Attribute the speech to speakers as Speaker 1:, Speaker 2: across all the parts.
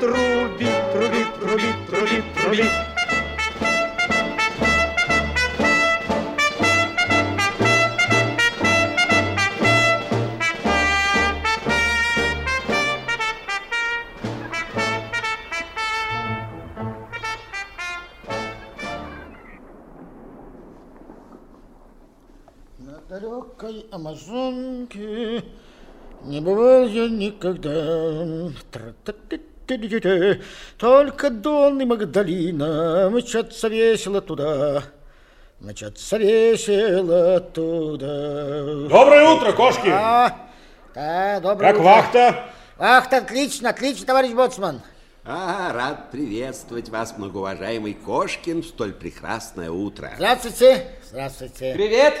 Speaker 1: трубит, трубит, трубит, трубит.
Speaker 2: На далекой Амазонке не бывал я никогда. Тра-та-та-та-та-та. Только Дон и Магдалина мчатся весело туда. Мчатся весело туда.
Speaker 3: Доброе утро, кошки!
Speaker 2: А, да, доброе
Speaker 3: Как
Speaker 2: утро.
Speaker 3: вахта?
Speaker 2: Вахта, отлично, отлично, товарищ Боцман.
Speaker 4: А, рад приветствовать вас, многоуважаемый Кошкин, в столь прекрасное утро.
Speaker 2: Здравствуйте. Здравствуйте.
Speaker 5: Привет!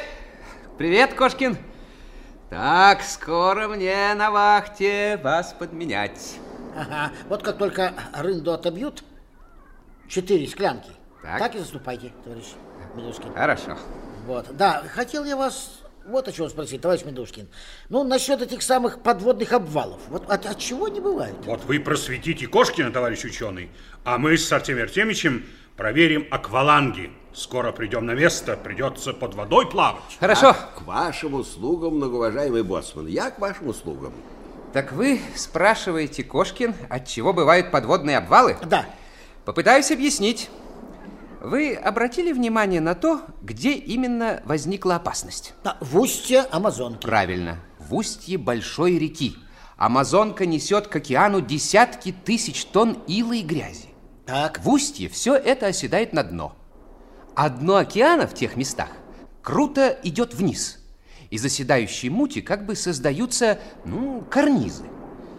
Speaker 5: Привет, Кошкин! Так, скоро мне на вахте вас подменять.
Speaker 2: Ага. Вот как только рынду отобьют, четыре склянки,
Speaker 5: Так.
Speaker 2: так, и заступайте, товарищ Медушкин.
Speaker 5: Хорошо.
Speaker 2: Вот. Да, хотел я вас вот о чем спросить, товарищ Медушкин. Ну, насчет этих самых подводных обвалов. Вот от, от чего они бывают?
Speaker 3: Вот вы просветите Кошкина, товарищ ученый, а мы с Артемием Артемичем проверим акваланги. Скоро придем на место, придется под водой плавать.
Speaker 5: Хорошо.
Speaker 4: К вашим услугам, многоуважаемый боцман. Я к вашим услугам.
Speaker 5: Так вы спрашиваете, Кошкин, от чего бывают подводные обвалы?
Speaker 2: Да.
Speaker 5: Попытаюсь объяснить. Вы обратили внимание на то, где именно возникла опасность?
Speaker 2: да, в устье Амазонки.
Speaker 5: Правильно, в устье большой реки. Амазонка несет к океану десятки тысяч тонн ила и грязи.
Speaker 2: Так,
Speaker 5: В устье все это оседает на дно. А дно океана в тех местах круто идет вниз. Из оседающей мути как бы создаются, ну, карнизы.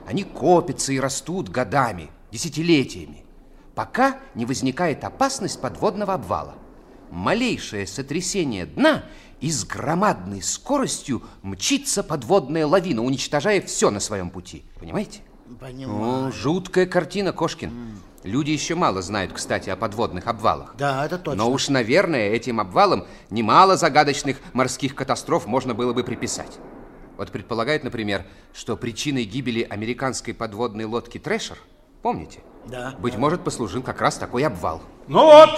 Speaker 5: Они копятся и растут годами, десятилетиями, пока не возникает опасность подводного обвала. Малейшее сотрясение дна и с громадной скоростью мчится подводная лавина, уничтожая все на своем пути. Понимаете?
Speaker 2: понимаю.
Speaker 5: О, жуткая картина, Кошкин. Люди еще мало знают, кстати, о подводных обвалах.
Speaker 2: Да, это точно.
Speaker 5: Но уж, наверное, этим обвалом немало загадочных морских катастроф можно было бы приписать. Вот предполагают, например, что причиной гибели американской подводной лодки «Трэшер», помните?
Speaker 2: Да.
Speaker 5: Быть может, послужил как раз такой обвал.
Speaker 3: Ну вот,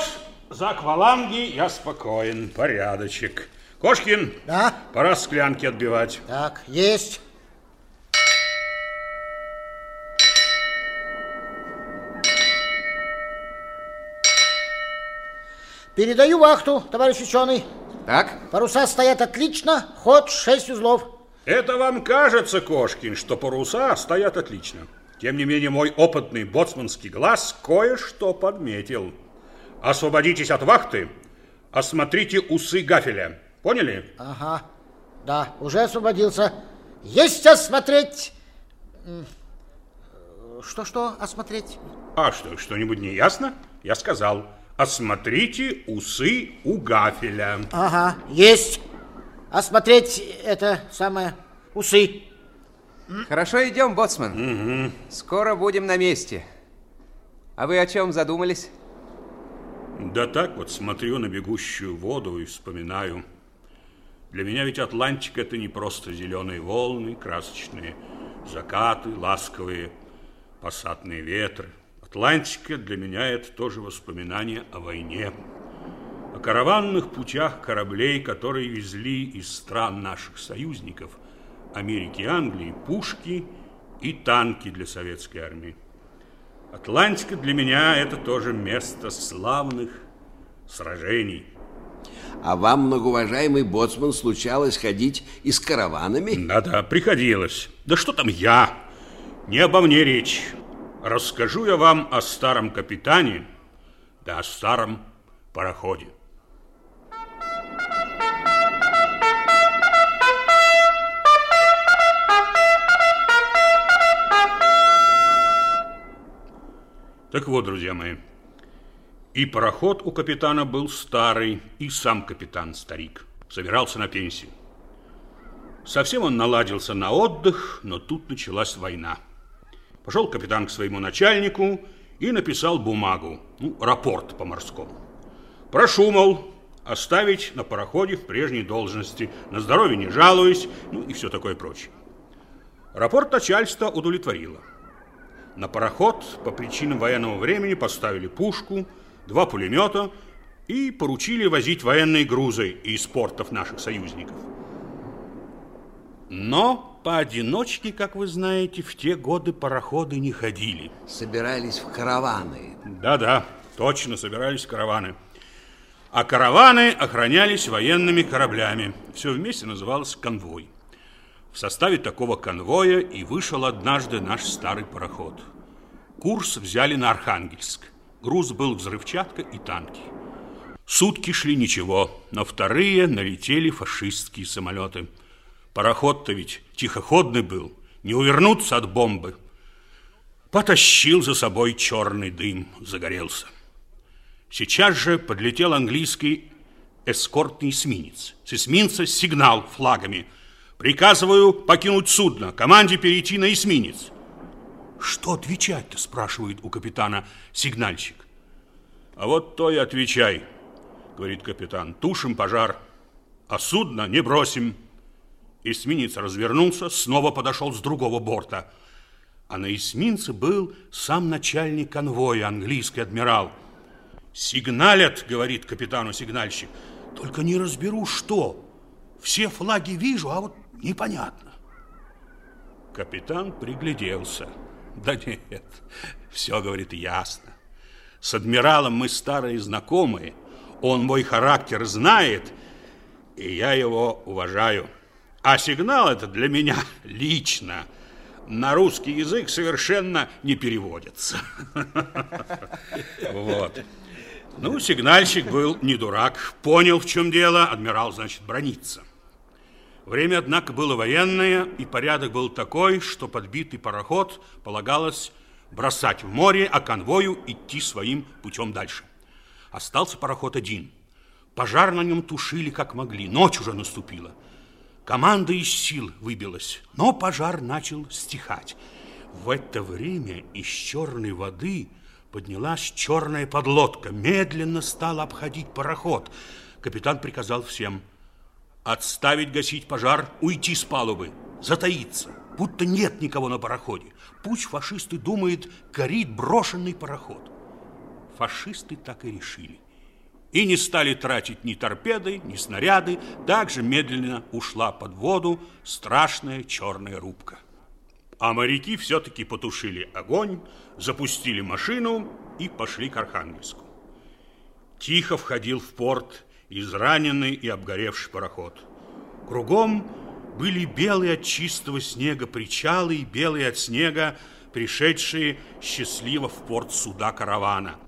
Speaker 3: за акваланги я спокоен, порядочек. Кошкин,
Speaker 2: Да?
Speaker 3: пора склянки отбивать.
Speaker 2: Так, есть. Передаю вахту, товарищ ученый.
Speaker 5: Так?
Speaker 2: Паруса стоят отлично, ход 6 узлов.
Speaker 3: Это вам кажется, Кошкин, что паруса стоят отлично. Тем не менее, мой опытный боцманский глаз кое-что подметил. Освободитесь от вахты, осмотрите усы гафеля. Поняли?
Speaker 2: Ага, да, уже освободился. Есть осмотреть. Что-что осмотреть?
Speaker 3: А что, что-нибудь не ясно? Я сказал, осмотрите усы у гафеля.
Speaker 2: Ага, есть. Осмотреть это самое усы.
Speaker 5: Хорошо идем, боцман. Скоро будем на месте. А вы о чем задумались?
Speaker 3: Да так вот смотрю на бегущую воду и вспоминаю. Для меня ведь Атлантика это не просто зеленые волны, красочные закаты, ласковые пассатные ветры. Атлантика для меня это тоже воспоминание о войне. О караванных путях кораблей, которые везли из стран наших союзников, Америки и Англии, пушки и танки для советской армии. Атлантика для меня это тоже место славных сражений.
Speaker 4: А вам, многоуважаемый боцман, случалось ходить и с караванами?
Speaker 3: Да-да, приходилось. Да что там я? Не обо мне речь. Расскажу я вам о старом капитане, да о старом пароходе. Так вот, друзья мои, и пароход у капитана был старый, и сам капитан старик. Собирался на пенсию. Совсем он наладился на отдых, но тут началась война. Пошел капитан к своему начальнику и написал бумагу, ну, рапорт по-морскому. Прошу, мол, оставить на пароходе в прежней должности, на здоровье не жалуюсь, ну и все такое прочее. Рапорт начальства удовлетворило. На пароход по причинам военного времени поставили пушку, два пулемета и поручили возить военные грузы из портов наших союзников. Но поодиночке, как вы знаете, в те годы пароходы не ходили.
Speaker 4: Собирались в караваны.
Speaker 3: Да-да, точно собирались в караваны. А караваны охранялись военными кораблями. Все вместе называлось конвой. В составе такого конвоя и вышел однажды наш старый пароход. Курс взяли на Архангельск. Груз был взрывчатка и танки. Сутки шли ничего, но вторые налетели фашистские самолеты – Пароход-то ведь тихоходный был, не увернуться от бомбы. Потащил за собой черный дым, загорелся. Сейчас же подлетел английский эскортный эсминец. С эсминца сигнал флагами. Приказываю покинуть судно, команде перейти на эсминец. Что отвечать-то, спрашивает у капитана сигнальщик. А вот то и отвечай, говорит капитан. Тушим пожар, а судно не бросим. Эсминец развернулся, снова подошел с другого борта. А на эсминце был сам начальник конвоя, английский адмирал. «Сигналят», — говорит капитану сигнальщик, — «только не разберу, что. Все флаги вижу, а вот непонятно». Капитан пригляделся. Да нет, все, говорит, ясно. С адмиралом мы старые знакомые, он мой характер знает, и я его уважаю. А сигнал это для меня лично на русский язык совершенно не переводится. Вот. Ну, сигнальщик был не дурак, понял, в чем дело, адмирал, значит, бронится. Время, однако, было военное, и порядок был такой, что подбитый пароход полагалось бросать в море, а конвою идти своим путем дальше. Остался пароход один. Пожар на нем тушили как могли, ночь уже наступила. Команда из сил выбилась, но пожар начал стихать. В это время из черной воды поднялась черная подлодка, медленно стала обходить пароход. Капитан приказал всем отставить гасить пожар, уйти с палубы, затаиться, будто нет никого на пароходе. Пусть фашисты думают, горит брошенный пароход. Фашисты так и решили и не стали тратить ни торпеды, ни снаряды. Также медленно ушла под воду страшная черная рубка. А моряки все-таки потушили огонь, запустили машину и пошли к Архангельску. Тихо входил в порт израненный и обгоревший пароход. Кругом были белые от чистого снега причалы и белые от снега пришедшие счастливо в порт суда каравана –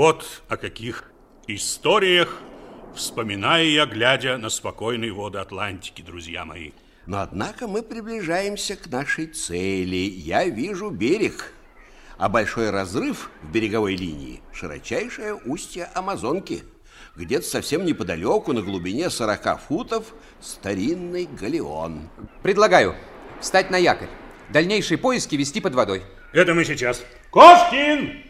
Speaker 3: Вот о каких историях вспоминаю я, глядя на спокойные воды Атлантики, друзья мои.
Speaker 4: Но, однако, мы приближаемся к нашей цели. Я вижу берег, а большой разрыв в береговой линии – широчайшее устье Амазонки. Где-то совсем неподалеку, на глубине 40 футов, старинный галеон.
Speaker 5: Предлагаю встать на якорь. Дальнейшие поиски вести под водой.
Speaker 3: Это мы сейчас. Кошкин!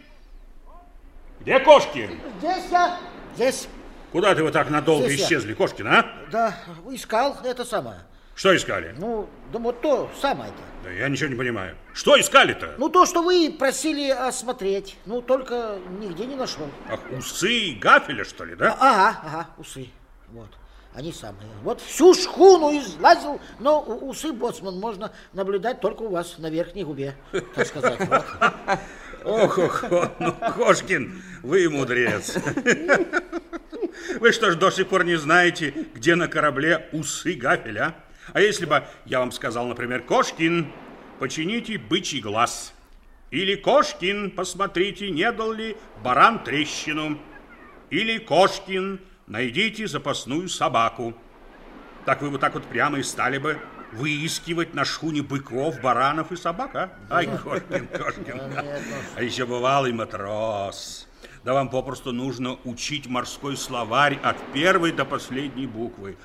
Speaker 3: Где кошки?
Speaker 2: Здесь я, здесь.
Speaker 3: Куда ты вот так надолго
Speaker 2: Здесь я.
Speaker 3: исчезли, Кошкин, а?
Speaker 2: Да, искал это самое.
Speaker 3: Что искали?
Speaker 2: Ну, да вот то самое-то.
Speaker 3: Да я ничего не понимаю. Что искали-то?
Speaker 2: Ну, то, что вы просили осмотреть. Ну, только нигде не нашел.
Speaker 3: Ах, усы гафеля, что ли, да?
Speaker 2: Ага, ага, усы. Вот. Они самые. Вот всю шхуну излазил, но усы, боцман, можно наблюдать только у вас на верхней губе, так сказать.
Speaker 3: Ох, ох, ох, ну, Кошкин, вы мудрец. Вы что ж до сих пор не знаете, где на корабле усы гафеля? А если бы я вам сказал, например, Кошкин, почините бычий глаз. Или Кошкин, посмотрите, не дал ли баран трещину. Или Кошкин, найдите запасную собаку. Так вы вот так вот прямо и стали бы выискивать на шхуне быков, баранов и собак, а? Ай, Кошкин, Кошкин. А еще бывалый матрос. Да вам попросту нужно учить морской словарь от первой до последней буквы.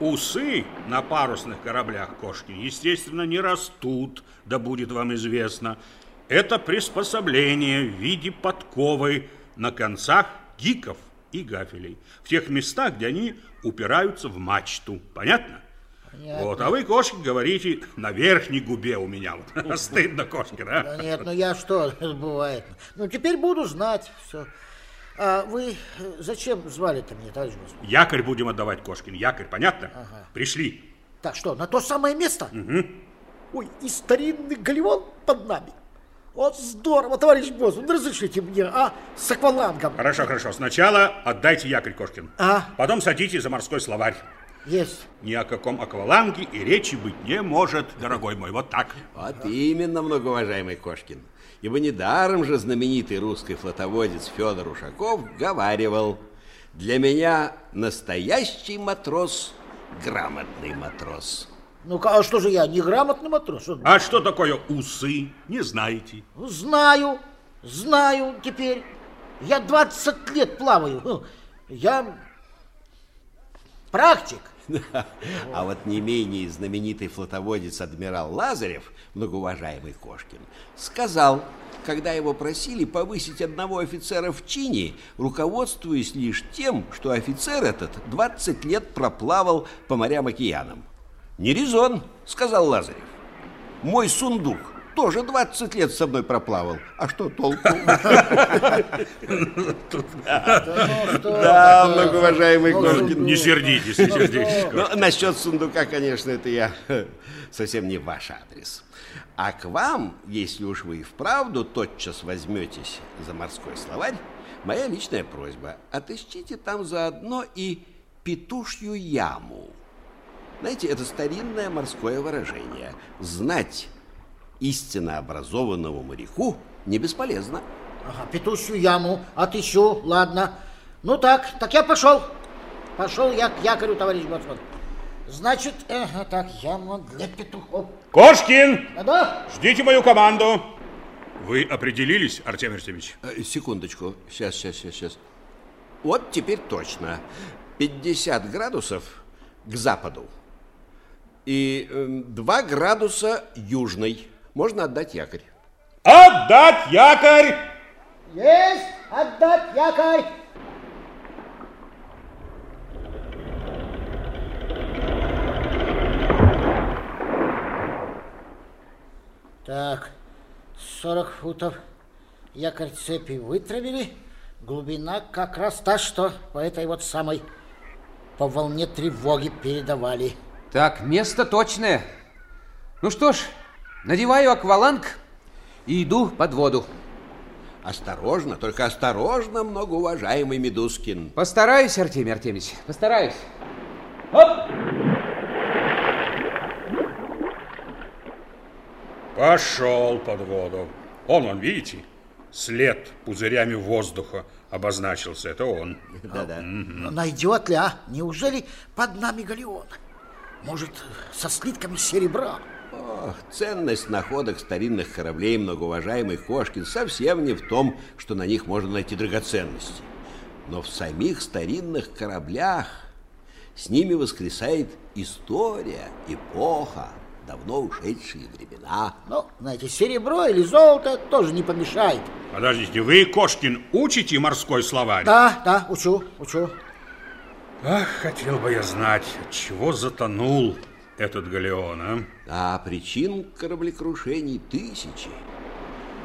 Speaker 3: Усы на парусных кораблях, Кошкин, естественно, не растут, да будет вам известно. Это приспособление в виде подковы на концах гиков и гафелей. В тех местах, где они упираются в мачту. Понятно?
Speaker 2: Понятно.
Speaker 3: Вот, а вы, Кошкин, говорите на верхней губе у меня. Вот. Стыдно, Кошкин, а?
Speaker 2: Да нет, ну я что, бывает. Ну теперь буду знать все. А вы э, зачем звали-то меня, товарищ Госман?
Speaker 3: Якорь будем отдавать, Кошкин, якорь, понятно? Пришли.
Speaker 2: Так что, на то самое место? Ой, и старинный галеон под нами. Вот здорово, товарищ Босман, разрешите мне, а, с аквалангом.
Speaker 3: Хорошо, хорошо. Сначала отдайте якорь, Кошкин.
Speaker 2: А?
Speaker 3: Потом садитесь за морской словарь.
Speaker 2: Есть.
Speaker 3: Ни о каком акваланге и речи быть не может, дорогой мой. Вот так.
Speaker 4: Вот именно, многоуважаемый Кошкин. Ибо недаром же знаменитый русский флотоводец Федор Ушаков говаривал, для меня настоящий матрос – грамотный матрос.
Speaker 2: Ну-ка, а что же я, неграмотный матрос?
Speaker 3: А что такое усы? Не знаете.
Speaker 2: Знаю, знаю теперь. Я 20 лет плаваю. Ну, Я практик.
Speaker 4: А вот не менее знаменитый флотоводец адмирал Лазарев, многоуважаемый Кошкин, сказал, когда его просили повысить одного офицера в чине, руководствуясь лишь тем, что офицер этот 20 лет проплавал по морям-океанам. «Не резон», — сказал Лазарев. «Мой сундук тоже 20 лет со мной проплавал. А что толку?» Да, многоуважаемый Кошкин.
Speaker 3: Не сердитесь, не сердитесь.
Speaker 4: Ну, насчет сундука, конечно, это я совсем не ваш адрес. А к вам, если уж вы и вправду тотчас возьметесь за морской словарь, моя личная просьба, отыщите там заодно и петушью яму. Знаете, это старинное морское выражение. Знать истинно образованному моряку не бесполезно.
Speaker 2: Ага, петушью яму отыщу, ладно. Ну так, так я пошел. Пошел я к якорю, товарищ Боцман. Значит, ага, так, яма для петухов.
Speaker 3: Кошкин,
Speaker 2: А да?
Speaker 3: ждите мою команду. Вы определились, Артемий Артемьевич?
Speaker 4: Э, Секундочку, сейчас, сейчас, сейчас, сейчас. Вот теперь точно. 50 градусов к западу. И 2 градуса южный. Можно отдать якорь.
Speaker 3: Отдать якорь!
Speaker 2: Есть! Отдать якорь! Так, 40 футов. Якорь цепи вытравили. Глубина как раз та, что по этой вот самой по волне тревоги передавали.
Speaker 5: Так, место точное. Ну что ж, надеваю акваланг и иду под воду.
Speaker 4: Осторожно, только осторожно, многоуважаемый Медускин.
Speaker 5: Постараюсь, Артемий Артемьевич, постараюсь.
Speaker 3: Пошел под воду. Он, он, видите? След пузырями воздуха обозначился. Это он.
Speaker 4: Да-да.
Speaker 2: Но найдет ли, а? Неужели под нами галеон? Может, со слитками серебра?
Speaker 4: Ох, ценность находок старинных кораблей, многоуважаемый Кошкин, совсем не в том, что на них можно найти драгоценности. Но в самих старинных кораблях с ними воскресает история, эпоха, давно ушедшие времена.
Speaker 2: Ну, знаете, серебро или золото тоже не помешает.
Speaker 3: Подождите, вы, Кошкин, учите морской словарь?
Speaker 2: Да, да, учу, учу.
Speaker 3: Ах, хотел бы я знать, от чего затонул этот галеон, а?
Speaker 4: А причин кораблекрушений тысячи.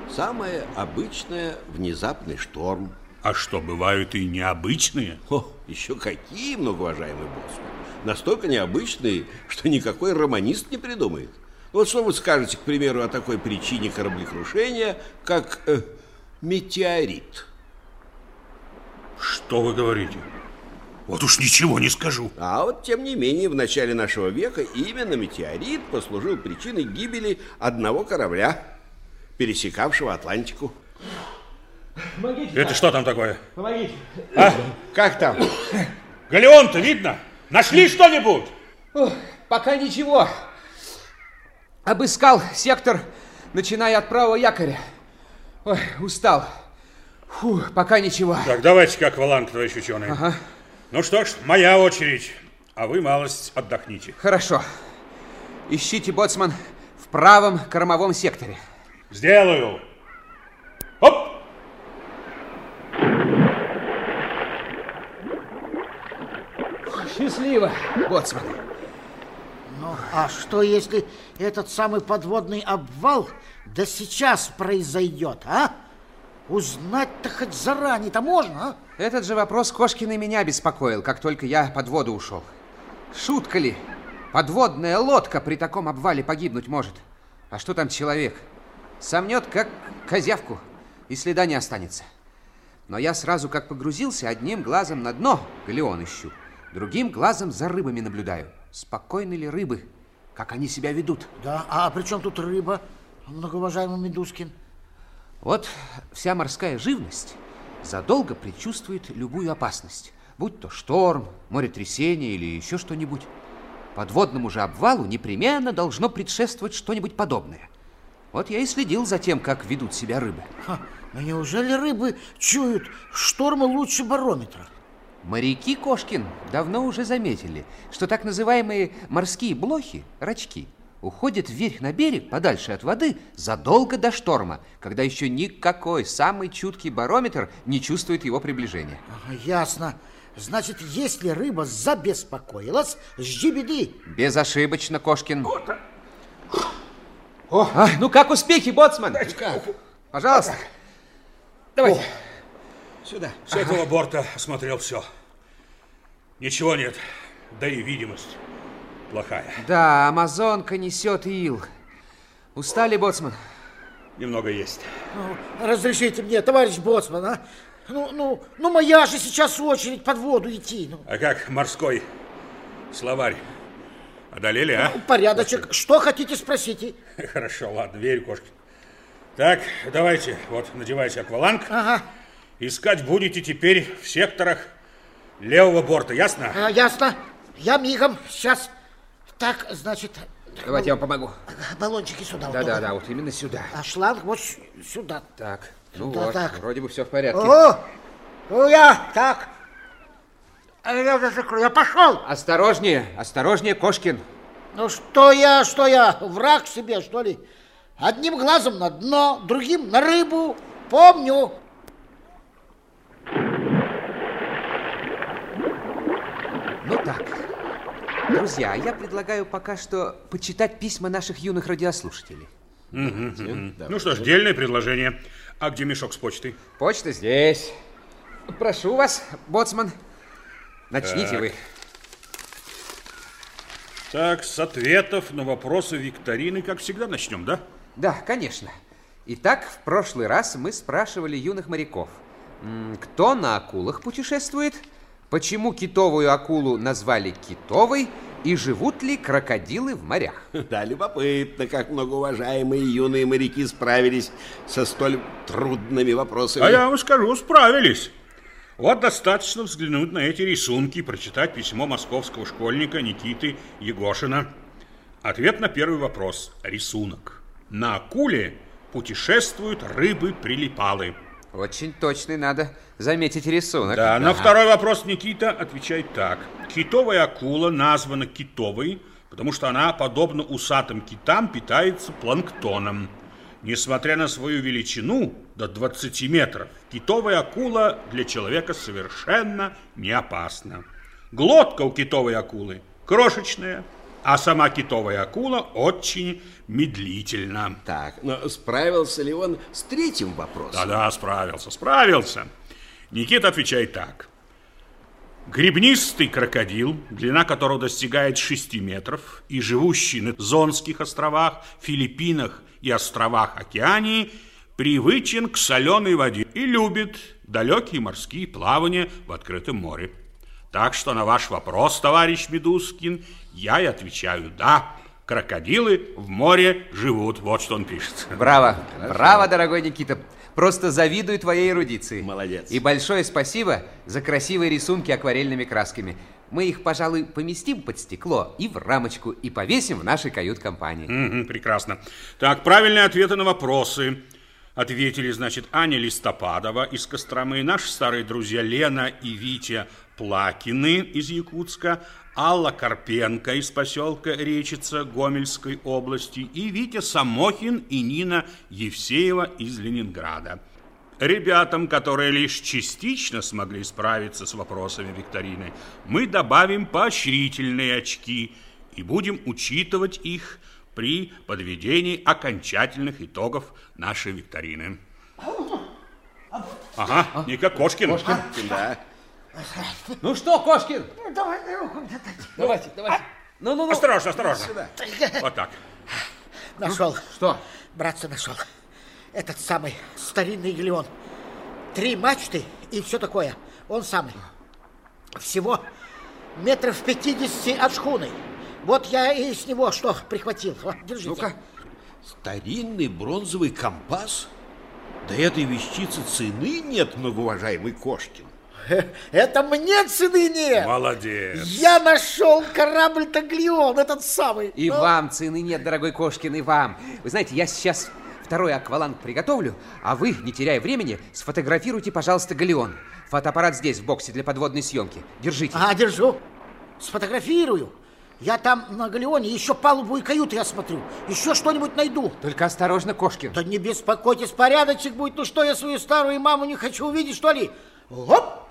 Speaker 4: Самое обычное – внезапный шторм.
Speaker 3: А что, бывают и необычные?
Speaker 4: О, еще какие, многоуважаемый босс. Настолько необычные, что никакой романист не придумает. Вот что вы скажете, к примеру, о такой причине кораблекрушения, как э, метеорит?
Speaker 3: Что вы говорите? Вот уж ничего не скажу.
Speaker 4: А вот, тем не менее, в начале нашего века именно метеорит послужил причиной гибели одного корабля, пересекавшего Атлантику.
Speaker 3: Это что там такое?
Speaker 4: Как там?
Speaker 3: Галеон-то видно? Нашли что-нибудь?
Speaker 5: Пока ничего. Обыскал сектор, начиная от правого якоря. Ой, устал. Фу, пока ничего.
Speaker 3: Так, давайте как акваланг, товарищ ученый.
Speaker 5: Ага.
Speaker 3: Ну что ж, моя очередь. А вы малость отдохните.
Speaker 5: Хорошо. Ищите, боцман, в правом кормовом секторе.
Speaker 3: Сделаю. Оп!
Speaker 5: Счастливо, боцман.
Speaker 2: Ну, а что, если этот самый подводный обвал да сейчас произойдет, а? Узнать-то хоть заранее-то можно, а?
Speaker 5: Этот же вопрос Кошкин и меня беспокоил, как только я под воду ушел. Шутка ли? Подводная лодка при таком обвале погибнуть может. А что там человек? Сомнет, как козявку, и следа не останется. Но я сразу как погрузился, одним глазом на дно галеон ищу, другим глазом за рыбами наблюдаю. Спокойны ли рыбы? Как они себя ведут?
Speaker 2: Да, а при чем тут рыба, многоуважаемый Медускин?
Speaker 5: Вот вся морская живность задолго предчувствует любую опасность. Будь то шторм, моретрясение или еще что-нибудь. Подводному же обвалу непременно должно предшествовать что-нибудь подобное. Вот я и следил за тем, как ведут себя рыбы.
Speaker 2: Ха, но неужели рыбы чуют штормы лучше барометра?
Speaker 5: Моряки Кошкин давно уже заметили, что так называемые морские блохи, рачки, уходят вверх на берег, подальше от воды, задолго до шторма, когда еще никакой самый чуткий барометр не чувствует его приближения.
Speaker 2: Ага, ясно. Значит, если рыба забеспокоилась, жди беды.
Speaker 5: Безошибочно, Кошкин. О, а, ну как успехи, боцман?
Speaker 2: Как?
Speaker 5: Пожалуйста. Давайте.
Speaker 3: Сюда. С этого борта осмотрел все. Ничего нет. Да и видимость плохая.
Speaker 5: Да, Амазонка несет ил. Устали, боцман?
Speaker 3: Немного есть.
Speaker 2: Ну, разрешите мне, товарищ боцман, а? Ну, ну, ну, моя же сейчас очередь под воду идти. Ну.
Speaker 3: А как морской словарь? Одолели, а?
Speaker 2: Ну, порядочек. Что хотите, спросите.
Speaker 3: Хорошо, ладно, верю, кошки. Так, давайте, вот, надевайте акваланг.
Speaker 2: Ага.
Speaker 3: Искать будете теперь в секторах левого борта, ясно?
Speaker 2: А, ясно. Я мигом сейчас. Так, значит...
Speaker 5: Давайте я вам помогу.
Speaker 2: Баллончики сюда.
Speaker 5: Да,
Speaker 2: вот,
Speaker 5: да, да, вот именно сюда.
Speaker 2: А шланг вот сюда.
Speaker 5: Так, ну
Speaker 2: Да,
Speaker 5: вот,
Speaker 2: так.
Speaker 5: вроде бы все в порядке.
Speaker 2: О, ну я, так. А Я закрою. Я пошел.
Speaker 5: Осторожнее, осторожнее, Кошкин.
Speaker 2: Ну что я, что я, враг себе, что ли? Одним глазом на дно, другим на рыбу. Помню.
Speaker 5: Ну так, друзья, я предлагаю пока что почитать письма наших юных радиослушателей.
Speaker 3: Ну что ж, дельное предложение. А где мешок с почтой?
Speaker 5: Почта здесь. Прошу вас, боцман. Начните
Speaker 3: Так.
Speaker 5: вы.
Speaker 3: Так, с ответов на вопросы викторины, как всегда, начнем, да?
Speaker 5: Да, конечно. Итак, в прошлый раз мы спрашивали юных моряков, кто на акулах путешествует, почему китовую акулу назвали китовой и живут ли крокодилы в морях.
Speaker 4: Да, любопытно, как многоуважаемые юные моряки справились со столь трудными вопросами.
Speaker 3: А я вам скажу, справились. Вот достаточно взглянуть на эти рисунки и прочитать письмо московского школьника Никиты Егошина. Ответ на первый вопрос. Рисунок. На акуле путешествуют рыбы-прилипалы.
Speaker 5: Очень точный надо заметить рисунок.
Speaker 3: Да, на второй вопрос Никита отвечает так. Китовая акула названа китовой, потому что она, подобно усатым китам, питается планктоном. Несмотря на свою величину, до 20 метров, китовая акула для человека совершенно не опасна. Глотка у китовой акулы крошечная, а сама китовая акула очень медлительна.
Speaker 4: Так, но справился ли он с третьим вопросом?
Speaker 3: Да-да, справился, справился. Никита отвечает так. Гребнистый крокодил, длина которого достигает 6 метров, и живущий на Зонских островах, Филиппинах и островах Океании, привычен к соленой воде и любит далекие морские плавания в открытом море. Так что на ваш вопрос, товарищ Медускин, я и отвечаю «да». Крокодилы в море живут. Вот что он пишет.
Speaker 5: Браво, браво, дорогой Никита. Просто завидую твоей эрудиции.
Speaker 4: Молодец.
Speaker 5: И большое спасибо за красивые рисунки акварельными красками. Мы их, пожалуй, поместим под стекло и в рамочку и повесим в нашей кают-компании.
Speaker 3: Мгм, прекрасно. Так, правильные ответы на вопросы. Ответили, значит, Аня Листопадова из Костромы, наши старые друзья Лена и Витя Плакины из Якутска, Алла Карпенко из поселка Речица Гомельской области и Витя Самохин и Нина Евсеева из Ленинграда. Ребятам, которые лишь частично смогли справиться с вопросами викторины, мы добавим поощрительные очки и будем учитывать их при подведении окончательных итогов нашей викторины. Ага, Ника Кошкин.
Speaker 4: Да.
Speaker 5: Ну что, Кошкин?
Speaker 2: Давай руку мне дать.
Speaker 5: Давайте, давайте. Ну-ну-ну.
Speaker 3: Осторожно, осторожно. Вот так.
Speaker 2: Нашел.
Speaker 5: Что?
Speaker 2: Братцы, нашел. Этот самый старинный галеон. Три мачты и все такое. Он самый. Всего метров 50 от шхуны. Вот я и с него что прихватил. Вот, держите.
Speaker 5: Ну-ка.
Speaker 4: Старинный бронзовый компас? Да этой вещицы цены нет, многоуважаемый Кошкин.
Speaker 2: Это мне цены нет.
Speaker 3: Молодец.
Speaker 2: Я нашел корабль-то Галеон, этот самый.
Speaker 5: И
Speaker 2: Ну,
Speaker 5: вам цены нет, дорогой Кошкин, и вам. Вы знаете, я сейчас второй акваланг приготовлю, а вы, не теряя времени, сфотографируйте, пожалуйста, галеон. Фотоаппарат здесь, в боксе для подводной съемки. Держите.
Speaker 2: А, держу. Сфотографирую. Я там на Галеоне еще палубу и каюты я смотрю. Еще что-нибудь найду.
Speaker 5: Только осторожно, Кошкин.
Speaker 2: Да не беспокойтесь, порядочек будет. Ну что, я свою старую маму не хочу увидеть, что ли? Оп!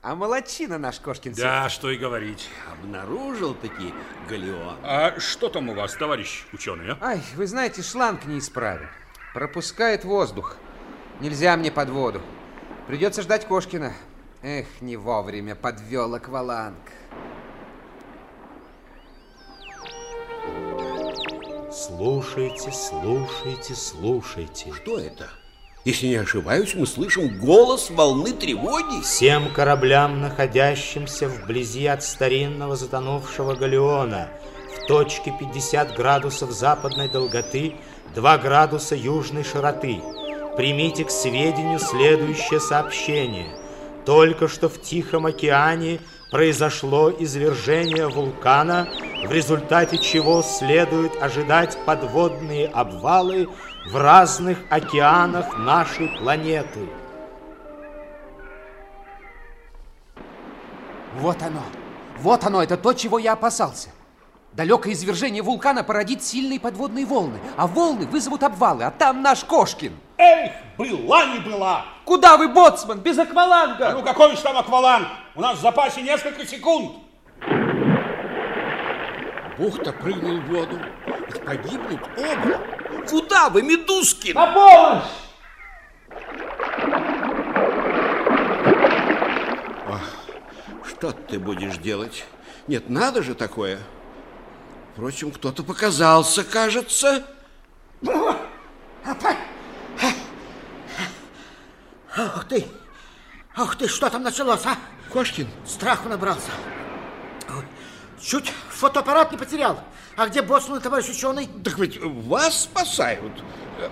Speaker 5: А молодчина наш Кошкин.
Speaker 3: Да, что и говорить.
Speaker 4: Обнаружил таки Галеон.
Speaker 3: А что там у вас, товарищ ученый, а?
Speaker 5: Ай, вы знаете, шланг неисправен. Пропускает воздух. Нельзя мне под воду. Придется ждать Кошкина. Эх, не вовремя подвел акваланг.
Speaker 6: Слушайте, слушайте, слушайте.
Speaker 4: Что это? Если не ошибаюсь, мы слышим голос волны тревоги.
Speaker 6: Всем кораблям, находящимся вблизи от старинного затонувшего галеона, в точке 50 градусов западной долготы, 2 градуса южной широты, примите к сведению следующее сообщение. Только что в Тихом океане произошло извержение вулкана, в результате чего следует ожидать подводные обвалы в разных океанах нашей планеты.
Speaker 5: Вот оно. Вот оно, это то, чего я опасался. Далекое извержение вулкана породит сильные подводные волны, а волны вызовут обвалы, а там наш Кошкин.
Speaker 3: Эх, была не была.
Speaker 5: Куда вы, боцман, без акваланга?
Speaker 3: Ну какой же там акваланг? У нас в запасе несколько секунд.
Speaker 4: Бухта прыгнул в воду. Ведь погибнут оба. Куда вы, Медузкин?
Speaker 5: На помощь!
Speaker 4: Что ты будешь делать? Нет, надо же такое. Впрочем, кто-то показался, кажется.
Speaker 2: Ух ты! Ух ты, что там началось, а?
Speaker 4: Кошкин,
Speaker 2: Страху набрался. Ой, Чуть фотоаппарат не потерял. А где боцман, товарищ ученый?
Speaker 4: так ведь вас спасают.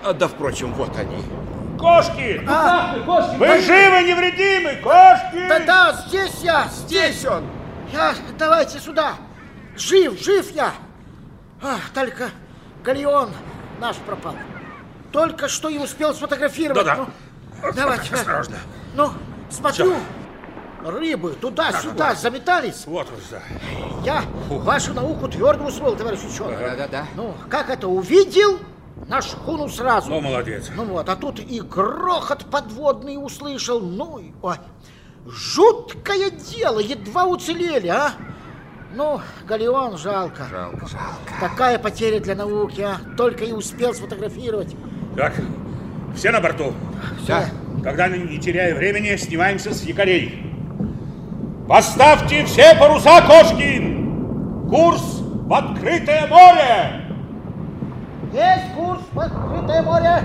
Speaker 4: А, Да, впрочем, вот они.
Speaker 3: Кошки!
Speaker 2: А,
Speaker 3: Вы живы, невредимы, кошки!
Speaker 2: да-да, здесь я, здесь.
Speaker 4: он.
Speaker 2: Я, давайте сюда. Жив, жив я. А, только Галеон наш пропал. Только что и успел сфотографировать.
Speaker 3: Да-да.
Speaker 2: Ну, давайте.
Speaker 3: Осторожно.
Speaker 2: Ну, смотрю. Рыбы туда-сюда заметались.
Speaker 3: Вот уж, да.
Speaker 2: Я вашу науку твердо усвоил, товарищ ученый.
Speaker 5: Да-да-да.
Speaker 2: Ну, как это увидел, на шхуну сразу.
Speaker 3: Ну, молодец.
Speaker 2: Ну вот, а тут и грохот подводный услышал. Ну, и- ой, жуткое дело, едва уцелели, а? Ну, Галеон жалко.
Speaker 5: Жалко, жалко.
Speaker 2: Такая потеря для науки, а? Только и успел сфотографировать.
Speaker 3: Так, все на борту.
Speaker 5: Да.
Speaker 3: Тогда, не теряя времени, снимаемся с якорей. Поставьте все паруса, Кошкин! Курс в открытое море!
Speaker 2: Есть курс в открытое море.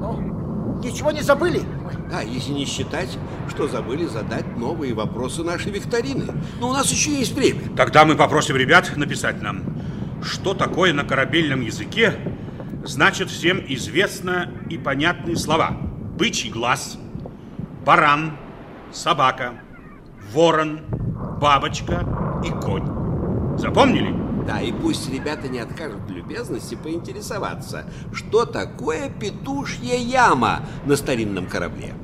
Speaker 2: Ну, ничего не забыли?
Speaker 4: Да, если не считать, что забыли задать новые вопросы нашей викторины. Но у нас еще есть время.
Speaker 3: Тогда мы попросим ребят написать нам. что такое на корабельном языке, значит всем известно и понятные слова. Бычий глаз, баран, собака, ворон, бабочка и конь. Запомнили?
Speaker 4: Да, и пусть ребята не откажут в любезности поинтересоваться, что такое петушья яма на старинном корабле.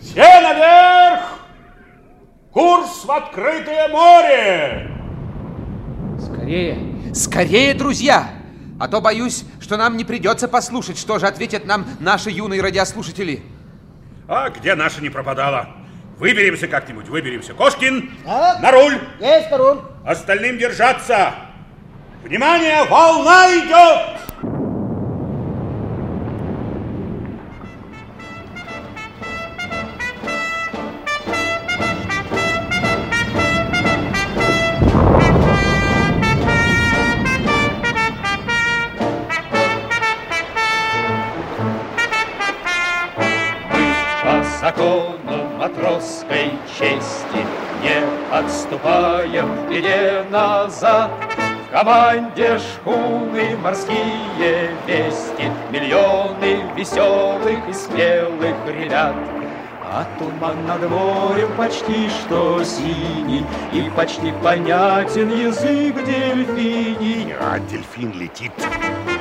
Speaker 3: Все наверх! Курс в открытое море!
Speaker 5: Скорее, скорее, друзья! А то боюсь, что нам не придется послушать, что же ответят нам наши юные радиослушатели.
Speaker 3: А где наша не пропадала? Выберемся как-нибудь, выберемся. Кошкин,
Speaker 2: Так.
Speaker 3: на руль!
Speaker 2: Есть, Руль.
Speaker 3: Остальным держаться! Внимание, волна идет!
Speaker 1: По закону матросской чести. Не отступаем в беде назад. В команде шхуны морские вести. Миллионы веселых и смелых ребят. А туман над морем почти что синий. И почти понятен язык дельфиний.
Speaker 7: А дельфин летит.